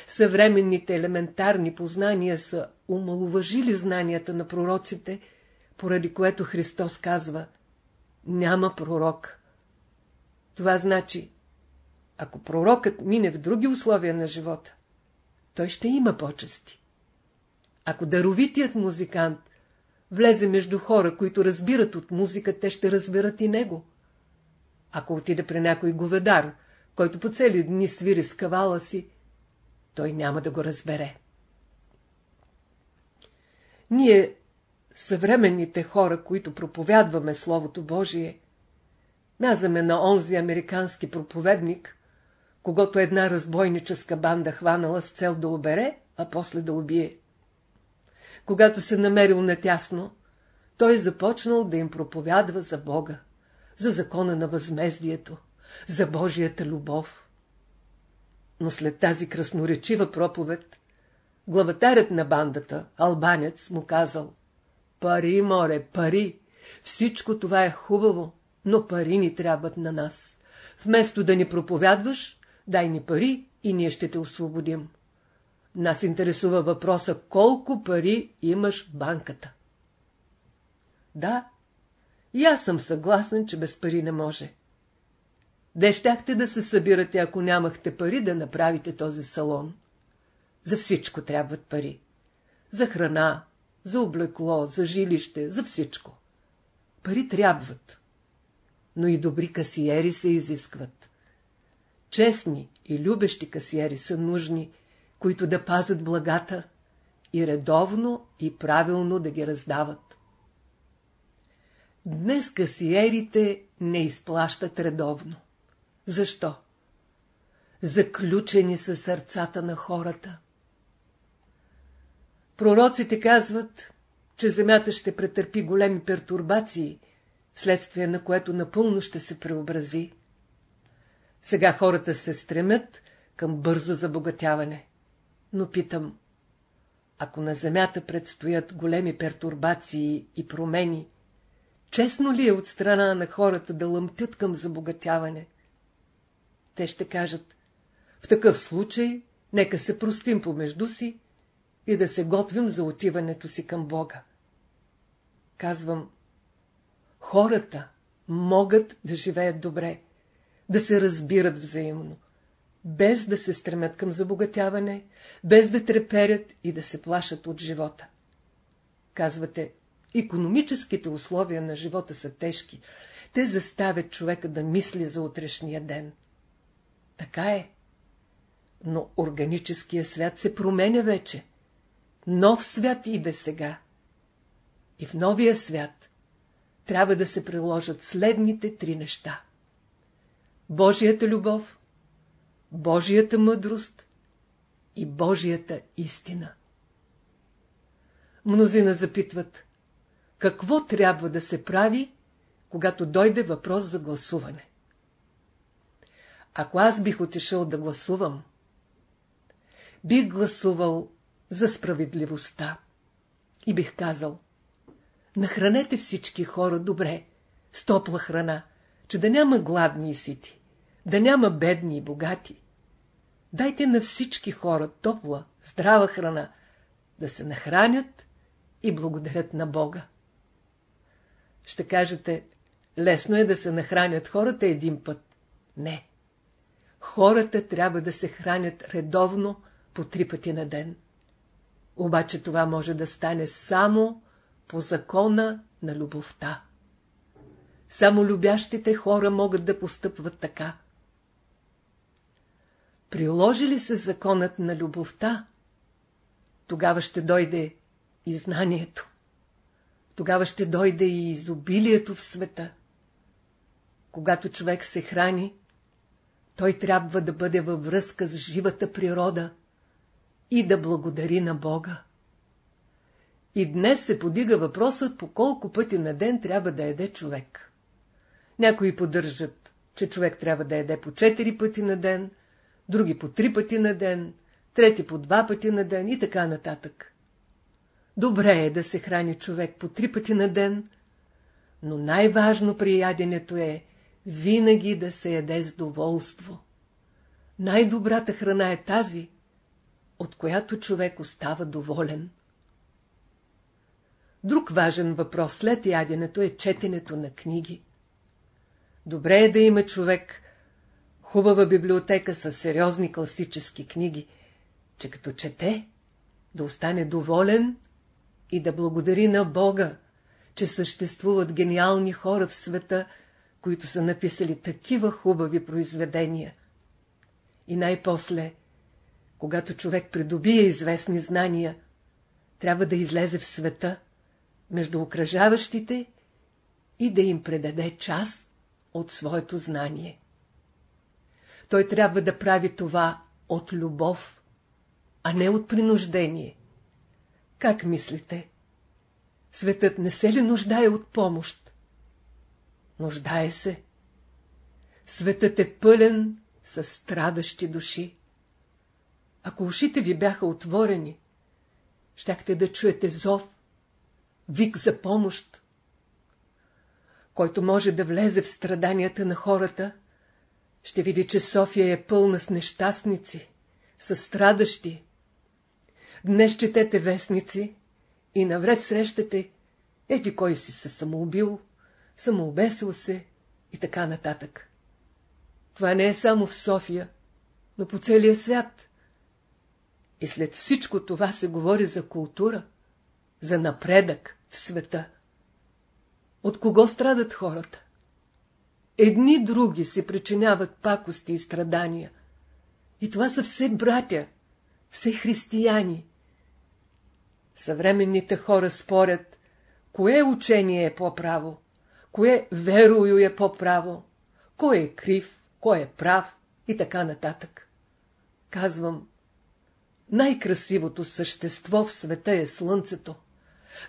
Съвременните елементарни познания са умалуважили знанията на пророците, поради което Христос казва «Няма пророк». Това значи, ако пророкът мине в други условия на живота, той ще има почести. Ако даровитият музикант влезе между хора, които разбират от музика, те ще разберат и него. Ако отиде при някой говедар, който по цели дни свири с кавала си, той няма да го разбере. Ние, съвременните хора, които проповядваме Словото Божие, мязаме на онзи американски проповедник, когато една разбойническа банда хванала с цел да обере, а после да убие. Когато се намерил натясно, той започнал да им проповядва за Бога, за закона на възмездието, за Божията любов. Но след тази красноречива проповед, главатарят на бандата, албанец, му казал Пари, море, пари! Всичко това е хубаво, но пари ни трябват на нас. Вместо да ни проповядваш, дай ни пари и ние ще те освободим. Нас интересува въпроса колко пари имаш в банката. Да, И аз съм съгласен, че без пари не може. Де щяхте да се събирате, ако нямахте пари да направите този салон? За всичко трябват пари. За храна, за облекло, за жилище, за всичко. Пари трябват. Но и добри касиери се изискват. Честни и любещи касиери са нужни, които да пазят благата и редовно и правилно да ги раздават. Днес касиерите не изплащат редовно. Защо? Заключени са сърцата на хората. Пророците казват, че земята ще претърпи големи пертурбации, следствие на което напълно ще се преобрази. Сега хората се стремят към бързо забогатяване. Но питам, ако на земята предстоят големи пертурбации и промени, честно ли е от страна на хората да лъмтят към забогатяване? Те ще кажат, в такъв случай нека се простим помежду си и да се готвим за отиването си към Бога. Казвам, хората могат да живеят добре, да се разбират взаимно, без да се стремят към забогатяване, без да треперят и да се плашат от живота. Казвате, економическите условия на живота са тежки, те заставят човека да мисли за утрешния ден. Така е. Но органическия свят се променя вече. Нов свят иде сега. И в новия свят трябва да се приложат следните три неща. Божията любов, Божията мъдрост и Божията истина. Мнозина запитват, какво трябва да се прави, когато дойде въпрос за гласуване. Ако аз бих отишъл да гласувам, бих гласувал за справедливостта и бих казал, нахранете всички хора добре, с топла храна, че да няма гладни и сити, да няма бедни и богати. Дайте на всички хора топла, здрава храна, да се нахранят и благодарят на Бога. Ще кажете, лесно е да се нахранят хората един път. Не. Хората трябва да се хранят редовно по три пъти на ден. Обаче това може да стане само по закона на любовта. Само любящите хора могат да постъпват така. Приложи ли се законът на любовта, тогава ще дойде и знанието. Тогава ще дойде и изобилието в света. Когато човек се храни, той трябва да бъде във връзка с живата природа и да благодари на Бога. И днес се подига въпросът по колко пъти на ден трябва да еде човек. Някои поддържат, че човек трябва да еде по 4 пъти на ден, други по 3 пъти на ден, трети по 2 пъти на ден и така нататък. Добре е да се храни човек по 3 пъти на ден, но най-важно при яденето е винаги да се яде с доволство. Най-добрата храна е тази, от която човек остава доволен. Друг важен въпрос след яденето е четенето на книги. Добре е да има човек хубава библиотека с сериозни класически книги, че като чете, да остане доволен и да благодари на Бога, че съществуват гениални хора в света, които са написали такива хубави произведения. И най-после, когато човек придобие известни знания, трябва да излезе в света, между окръжаващите и да им предаде част от своето знание. Той трябва да прави това от любов, а не от принуждение. Как мислите? Светът не се ли нуждае от помощ? Нуждае се. Светът е пълен с страдащи души. Ако ушите ви бяха отворени, щяхте да чуете зов, вик за помощ. Който може да влезе в страданията на хората, ще види, че София е пълна с нещастници, с страдащи. Днес четете вестници и навред срещате, ети кой си се самоубил, самоубесил се и така нататък. Това не е само в София, но по целия свят. И след всичко това се говори за култура, за напредък в света. От кого страдат хората? Едни други се причиняват пакости и страдания. И това са все братя, все християни. Съвременните хора спорят, кое учение е по-право, кое верою е по-право, кой е крив, кой е прав и така нататък. Казвам, най-красивото същество в света е Слънцето,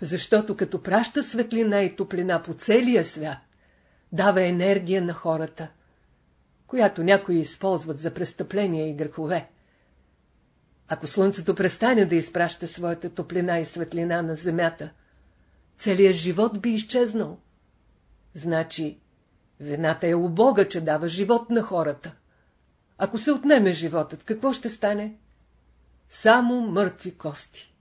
защото като праща светлина и топлина по целия свят, дава енергия на хората, която някои използват за престъпления и грехове. Ако Слънцето престане да изпраща своята топлина и светлина на Земята, целият живот би изчезнал. Значи, вината е у Бога, че дава живот на хората. Ако се отнеме животът, какво ще стане? Само мъртви кости.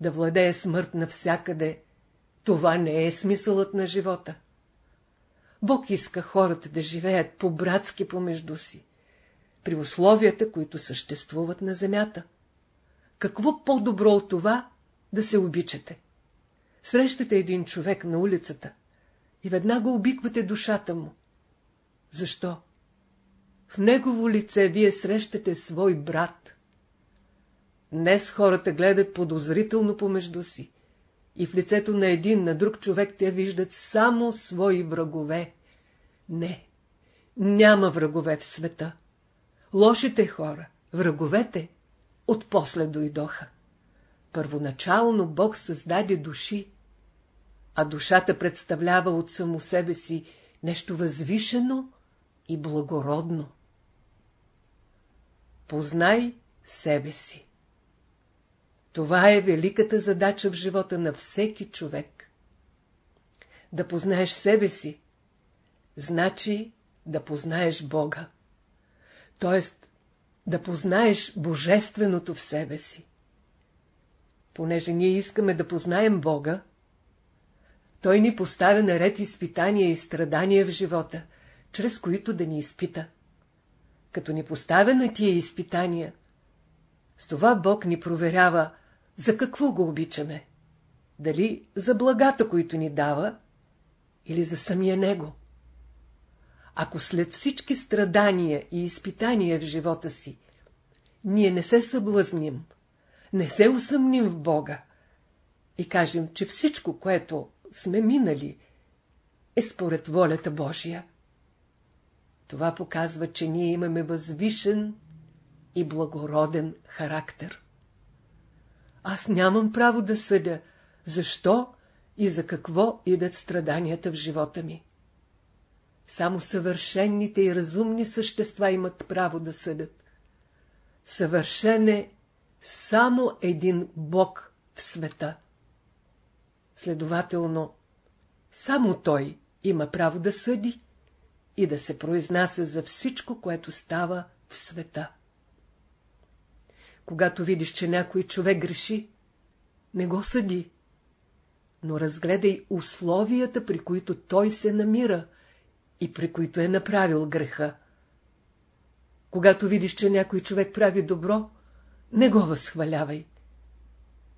Да владее смърт навсякъде, това не е смисълът на живота. Бог иска хората да живеят по-братски помежду си, при условията, които съществуват на земята. Какво по-добро от това да се обичате? Срещате един човек на улицата и веднага обиквате душата му. Защо? В негово лице вие срещате свой брат. Днес хората гледат подозрително помежду си и в лицето на един на друг човек те виждат само свои врагове. Не, няма врагове в света. Лошите хора, враговете, отпосле дойдоха. Първоначално Бог създаде души, а душата представлява от само себе си нещо възвишено и благородно. Познай себе си. Това е великата задача в живота на всеки човек. Да познаеш себе си, значи да познаеш Бога. Тоест, да познаеш Божественото в себе си. Понеже ние искаме да познаем Бога, Той ни поставя наред изпитания и страдания в живота, чрез които да ни изпита. Като ни поставя на тия изпитания, с това Бог ни проверява, за какво го обичаме. Дали за благата, които ни дава, или за самия Него. Ако след всички страдания и изпитания в живота си, ние не се съблазним, не се усъмним в Бога и кажем, че всичко, което сме минали, е според волята Божия. Това показва, че ние имаме възвишен и благороден характер. Аз нямам право да съдя, защо и за какво идат страданията в живота ми. Само съвършенните и разумни същества имат право да съдят. Съвършен е само един Бог в света. Следователно, само Той има право да съди и да се произнася за всичко, което става в света. Когато видиш, че някой човек греши, не го съди, но разгледай условията, при които той се намира и при които е направил греха. Когато видиш, че някой човек прави добро, не го възхвалявай,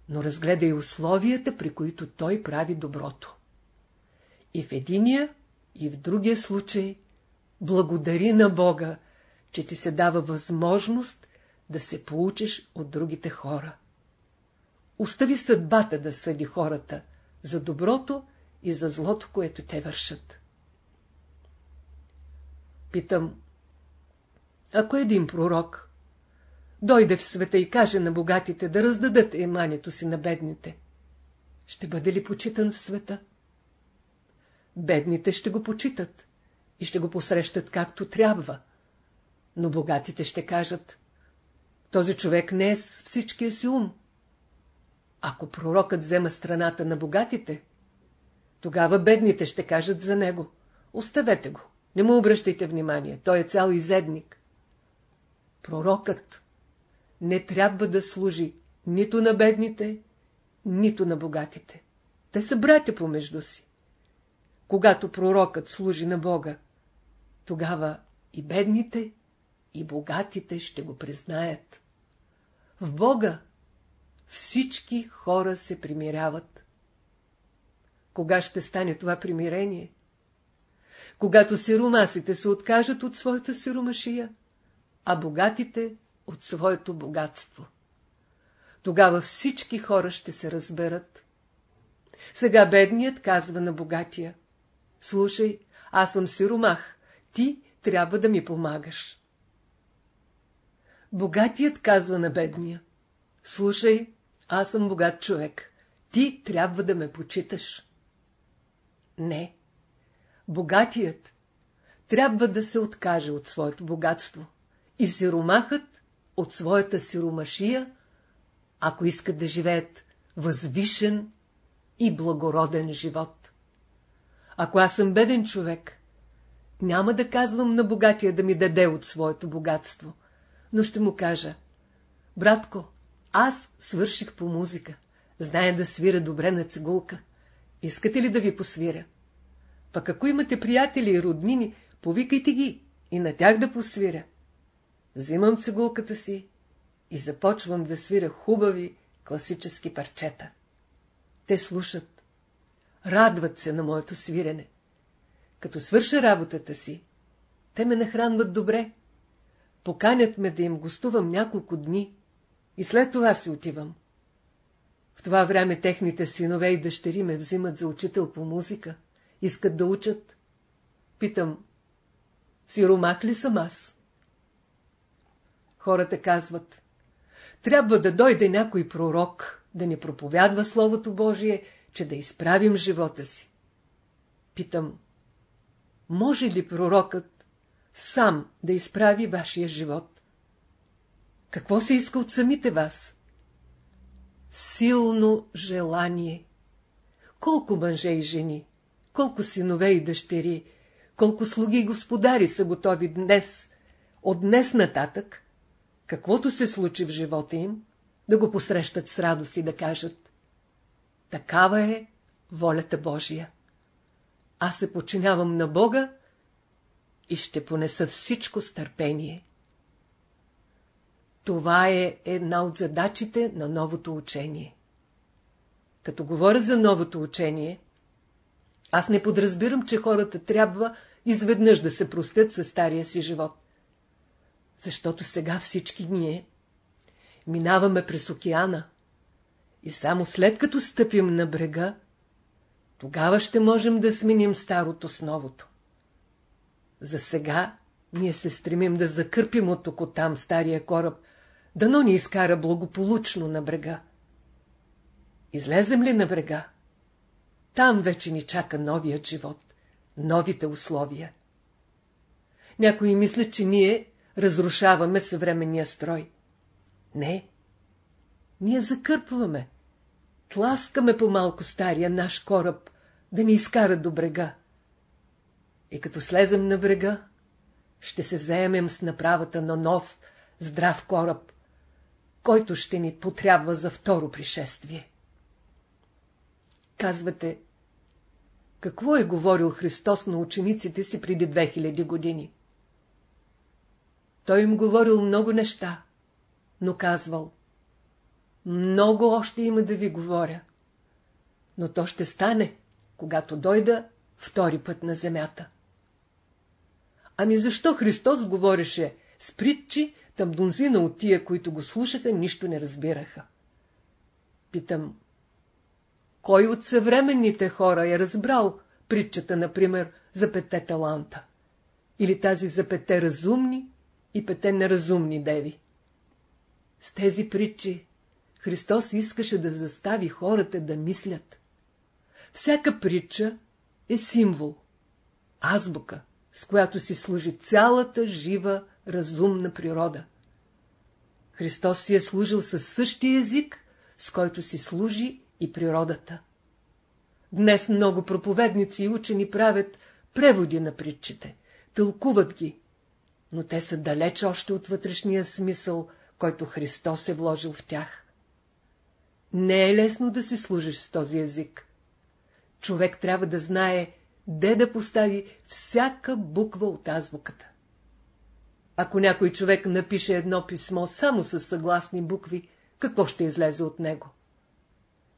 но разгледай условията, при които той прави доброто. И в единия, и в другия случай благодари на Бога, че ти се дава възможност да се получиш от другите хора. Остави съдбата да съди хората за доброто и за злото, което те вършат. Питам, ако един пророк дойде в света и каже на богатите да раздадат иманието си на бедните, ще бъде ли почитан в света? Бедните ще го почитат и ще го посрещат както трябва, но богатите ще кажат, този човек не е с всичкия си ум. Ако пророкът взема страната на богатите, тогава бедните ще кажат за него. Оставете го, не му обръщайте внимание, той е цял изедник. Пророкът не трябва да служи нито на бедните, нито на богатите. Те са братя помежду си. когато пророкът служи на Бога, тогава и бедните, и богатите ще го признаят. В Бога всички хора се примиряват. Кога ще стане това примирение? Когато сиромасите се откажат от своята сиромашия, а богатите от своето богатство. Тогава всички хора ще се разберат. Сега бедният казва на богатия. Слушай, аз съм сиромах, ти трябва да ми помагаш. Богатият казва на бедния. Слушай, аз съм богат човек. Ти трябва да ме почиташ. Не. Богатият трябва да се откаже от своето богатство и сиромахът от своята сиромашия, ако искат да живеят възвишен и благороден живот. Ако аз съм беден човек, няма да казвам на богатия да ми даде от своето богатство, но ще му кажа, братко, аз свърших по музика, зная да свира добре на цигулка. Искате ли да ви посвиря? Пък ако имате приятели и роднини, повикайте ги и на тях да посвиря. Взимам цигулката си и започвам да свиря хубави класически парчета. Те слушат, радват се на моето свирене. Като свърша работата си, те ме нахранват добре. Поканят ме да им гостувам няколко дни и след това си отивам. В това време техните синове и дъщери ме взимат за учител по музика. Искат да учат. Питам, сиромах ли съм аз? Хората казват, трябва да дойде някой пророк, да ни проповядва Словото Божие, че да изправим живота си. Питам, може ли пророкът сам да изправи вашия живот? Какво се иска от самите вас? Силно желание. Колко мъже и жени, колко синове и дъщери, колко слуги и господари са готови днес, от днес нататък, каквото се случи в живота им, да го посрещат с радост и да кажат Такава е волята Божия. Аз се подчинявам на Бога и ще понеса всичко с търпение. Това е една от задачите на новото учение. Като говоря за новото учение, аз не подразбирам, че хората трябва изведнъж да се простят със стария си живот. Защото сега всички ние минаваме през океана и само след като стъпим на брега, тогава ще можем да сменим старото с новото. За сега ние се стремим да закърпим от тук там стария кораб, дано ни изкара благополучно на брега. Излезем ли на брега? Там вече ни чака новият живот, новите условия. Някои мислят, че ние разрушаваме съвременния строй. Не. Ние закърпваме. Тласкаме по-малко стария наш кораб, да ни изкара до брега. И като слезем на брега, ще се заемем с направата на нов, здрав кораб, който ще ни потрябва за второ пришествие. Казвате, какво е говорил Христос на учениците си преди 2000 години? Той им говорил много неща, но казвал, много още има да ви говоря, но то ще стане, когато дойда втори път на земята. Ами защо Христос говореше с притчи, там мнозина от тия, които го слушаха, нищо не разбираха? Питам, кой от съвременните хора е разбрал притчата, например, за пете таланта? Или тази за пете разумни и пете неразумни деви? С тези притчи Христос искаше да застави хората да мислят. Всяка притча е символ, азбука, с която си служи цялата жива, разумна природа. Христос си е служил със същия език, с който си служи и природата. Днес много проповедници и учени правят преводи на притчите, тълкуват ги, но те са далеч още от вътрешния смисъл, който Христос е вложил в тях. Не е лесно да се служиш с този език. Човек трябва да знае де да постави всяка буква от азбуката. Ако някой човек напише едно писмо само с съгласни букви, какво ще излезе от него?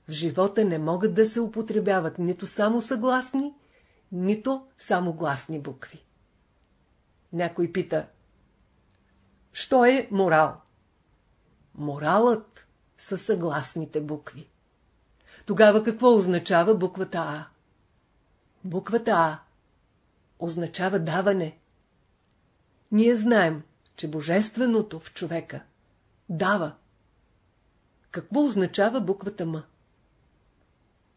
В живота не могат да се употребяват нито само съгласни, нито само гласни букви. Някой пита, що е морал? Моралът са съгласните букви. Тогава какво означава буквата А? Буквата А означава даване. Ние знаем, че Божественото в човека дава. Какво означава буквата М?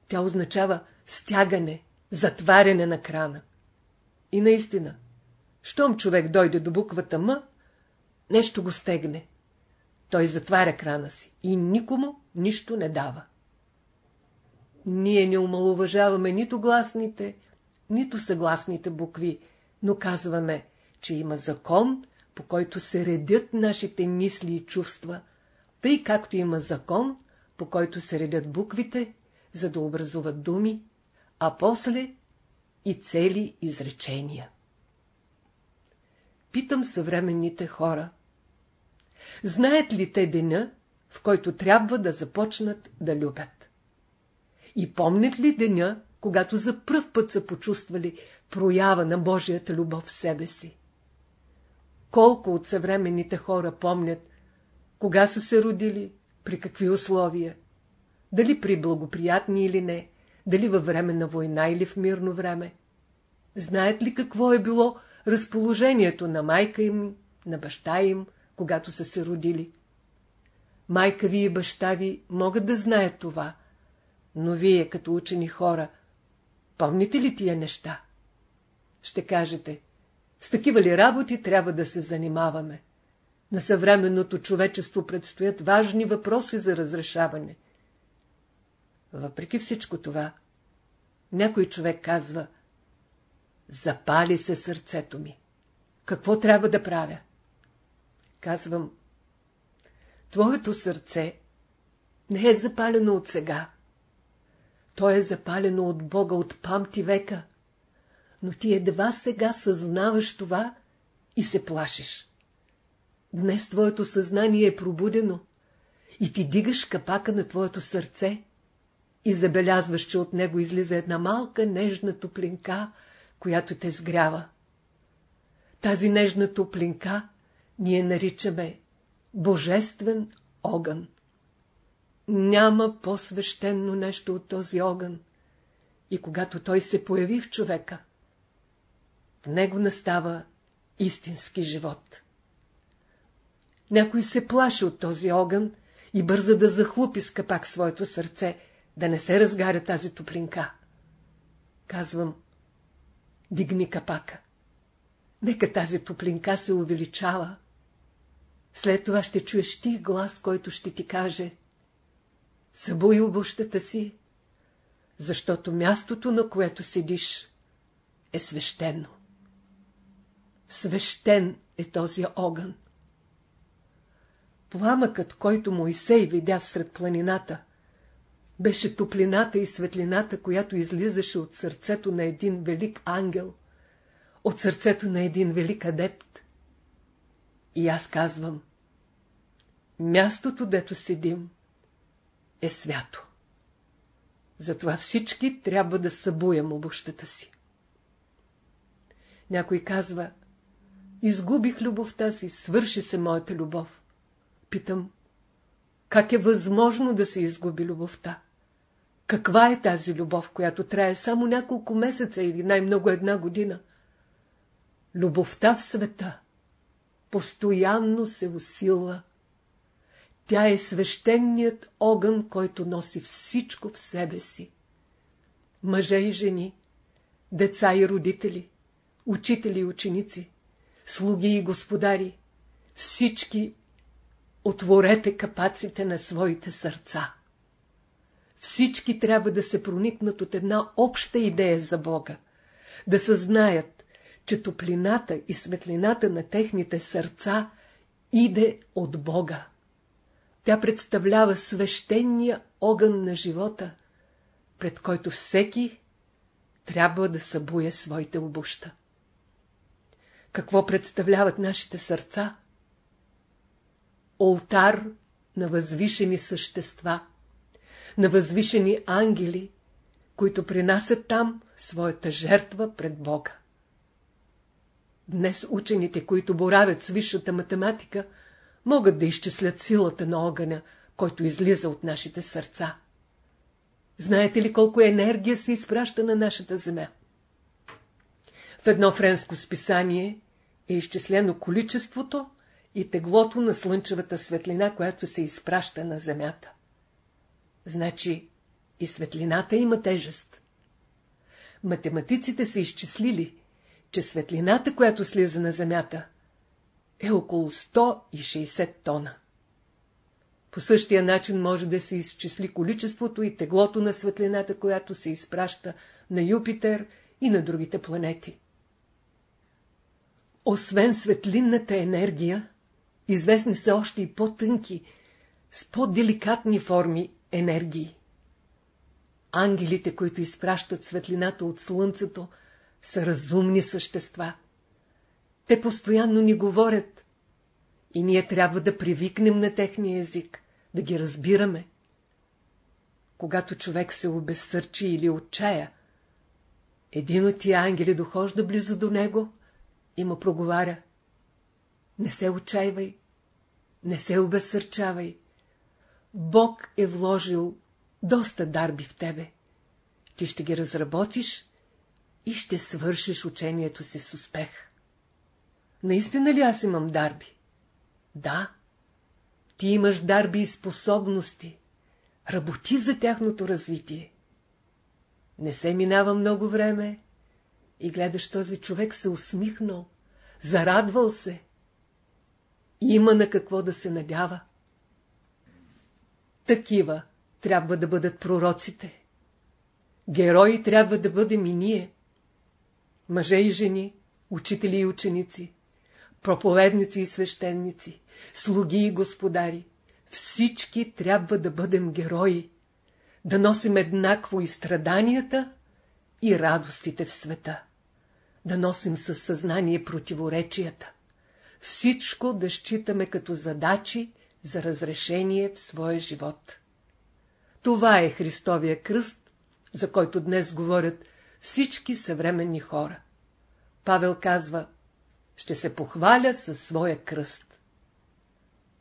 Тя означава стягане, затваряне на крана. И наистина, щом човек дойде до буквата М, нещо го стегне. Той затваря крана си и никому нищо не дава. Ние не омалуважаваме нито гласните, нито съгласните букви, но казваме, че има закон, по който се редят нашите мисли и чувства, тъй както има закон, по който се редят буквите, за да образуват думи, а после и цели изречения. Питам съвременните хора. Знаят ли те деня, в който трябва да започнат да любят? И помнят ли деня, когато за пръв път са почувствали проява на Божията любов в себе си? Колко от съвременните хора помнят, кога са се родили, при какви условия, дали при благоприятни или не, дали във време на война или в мирно време. Знаят ли какво е било разположението на майка им, на баща им, когато са се родили? Майка ви и баща ви могат да знаят това, но вие, като учени хора, помните ли тия неща? Ще кажете, с такива ли работи трябва да се занимаваме? На съвременното човечество предстоят важни въпроси за разрешаване. Въпреки всичко това, някой човек казва, запали се сърцето ми. Какво трябва да правя? Казвам, твоето сърце не е запалено от сега. То е запалено от Бога от памти века. Но ти едва сега съзнаваш това и се плашиш. Днес твоето съзнание е пробудено и ти дигаш капака на твоето сърце и забелязваш, че от него излиза една малка нежна топлинка, която те сгрява. Тази нежна топлинка ние наричаме Божествен огън. Няма по-свещено нещо от този огън. И когато той се появи в човека, в него настава истински живот. Някой се плаши от този огън и бърза да захлупи с капак своето сърце, да не се разгаря тази топлинка. Казвам, дигни капака. Нека тази топлинка се увеличава. След това ще чуеш тих глас, който ще ти каже Събуй обущата си, защото мястото, на което седиш, е свещено. Свещен е този огън. Пламъкът, който Моисей видя сред планината, беше топлината и светлината, която излизаше от сърцето на един велик ангел, от сърцето на един велик адепт. И аз казвам, мястото, дето седим, е свято. Затова всички трябва да събуем обущата си. Някой казва, изгубих любовта си, свърши се моята любов. Питам, как е възможно да се изгуби любовта? Каква е тази любов, която трае само няколко месеца или най-много една година? Любовта в света постоянно се усилва. Тя е свещеният огън, който носи всичко в себе си. Мъже и жени, деца и родители, учители и ученици, слуги и господари, всички отворете капаците на своите сърца. Всички трябва да се проникнат от една обща идея за Бога, да съзнаят, че топлината и светлината на техните сърца иде от Бога. Тя представлява свещения огън на живота, пред който всеки трябва да събуе своите обуща. Какво представляват нашите сърца? Олтар на възвишени същества, на възвишени ангели, които принасят там своята жертва пред Бога. Днес учените, които боравят с висшата математика, могат да изчислят силата на огъня, който излиза от нашите сърца. Знаете ли колко енергия се изпраща на нашата земя? В едно френско списание е изчислено количеството и теглото на слънчевата светлина, която се изпраща на земята. Значи и светлината има тежест. Математиците са изчислили, че светлината, която слиза на земята, е около 160 тона. По същия начин може да се изчисли количеството и теглото на светлината, която се изпраща на Юпитер и на другите планети. Освен светлинната енергия, известни са още и по-тънки, с по-деликатни форми енергии. Ангелите, които изпращат светлината от Слънцето, са разумни същества. Те постоянно ни говорят и ние трябва да привикнем на техния език, да ги разбираме. Когато човек се обезсърчи или отчая, един от тия ангели дохожда близо до него и му проговаря. Не се отчаивай, не се обезсърчавай. Бог е вложил доста дарби в тебе. Ти ще ги разработиш и ще свършиш учението си с успех. Наистина ли аз имам дарби? Да. Ти имаш дарби и способности. Работи за тяхното развитие. Не се минава много време и гледаш този човек се усмихнал, зарадвал се. Има на какво да се надява. Такива трябва да бъдат пророците. Герои трябва да бъдем и ние. Мъже и жени, учители и ученици, проповедници и свещеници, слуги и господари. Всички трябва да бъдем герои, да носим еднакво и страданията, и радостите в света, да носим със съзнание противоречията, всичко да считаме като задачи за разрешение в своя живот. Това е Христовия кръст, за който днес говорят всички съвременни хора. Павел казва, ще се похваля със своя кръст.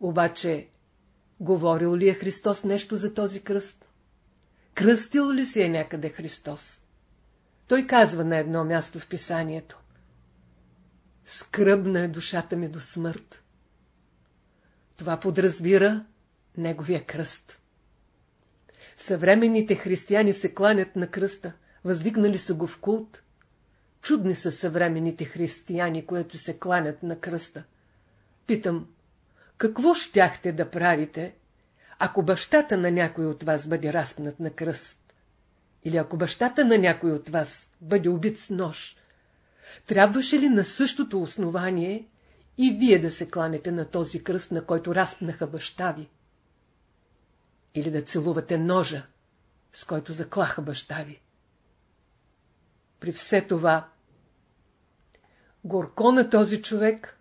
Обаче, говорил ли е Христос нещо за този кръст? Кръстил ли си е някъде Христос? Той казва на едно място в писанието. Скръбна е душата ми до смърт. Това подразбира неговия кръст. Съвременните християни се кланят на кръста, въздигнали са го в култ. Чудни са съвременните християни, които се кланят на кръста. Питам, какво щяхте да правите, ако бащата на някой от вас бъде разпнат на кръст? Или ако бащата на някой от вас бъде убит с нож? Трябваше ли на същото основание и вие да се кланете на този кръст, на който разпнаха баща ви? Или да целувате ножа, с който заклаха баща ви? При все това, горко на този човек,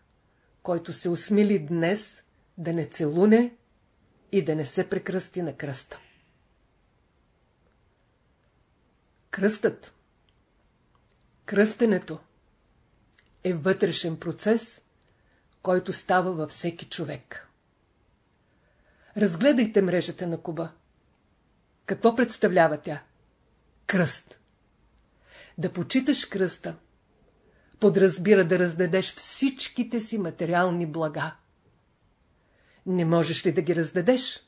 който се усмили днес да не целуне и да не се прекръсти на кръста. Кръстът, кръстенето е вътрешен процес, който става във всеки човек. Разгледайте мрежата на куба. Какво представлява тя? Кръст. Да почиташ кръста, подразбира да раздадеш всичките си материални блага. Не можеш ли да ги раздадеш?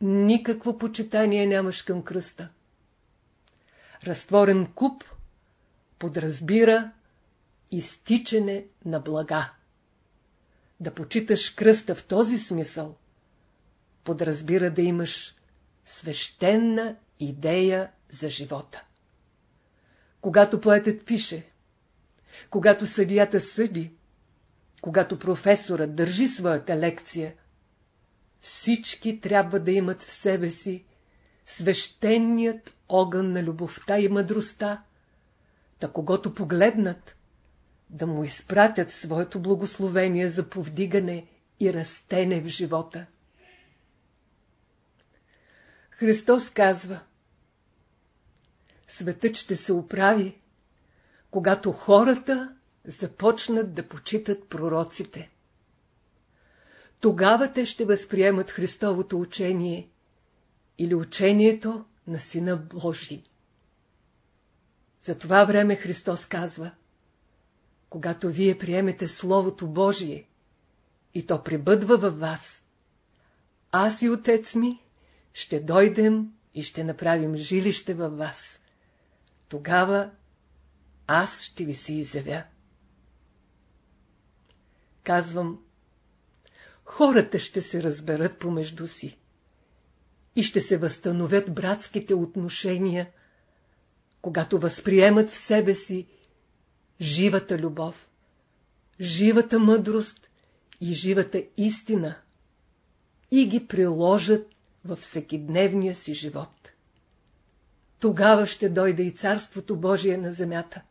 Никакво почитание нямаш към кръста. Разтворен куп подразбира изтичане на блага. Да почиташ кръста в този смисъл, подразбира да имаш свещена идея за живота. Когато поетът пише, когато съдията съди, когато професорът държи своята лекция, всички трябва да имат в себе си свещеният огън на любовта и мъдростта, Та когато погледнат, да му изпратят своето благословение за повдигане и растене в живота. Христос казва Светът ще се оправи, когато хората започнат да почитат пророците. Тогава те ще възприемат Христовото учение или учението на Сина Божий. За това време Христос казва, когато вие приемете Словото Божие и то пребъдва във вас, аз и Отец ми ще дойдем и ще направим жилище във вас. Тогава аз ще ви се изявя. Казвам, хората ще се разберат помежду си и ще се възстановят братските отношения, когато възприемат в себе си живата любов, живата мъдрост и живата истина и ги приложат във всекидневния си живот. Тогава ще дойде и Царството Божие на земята.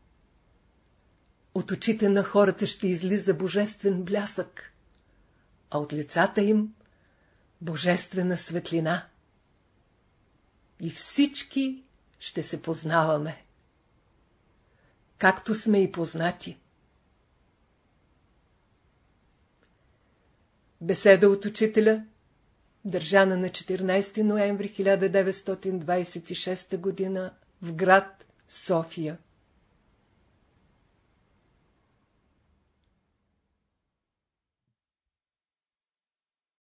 От очите на хората ще излиза божествен блясък, а от лицата им божествена светлина. И всички ще се познаваме. Както сме и познати. Беседа от учителя, държана на 14 ноември 1926 г. в град София.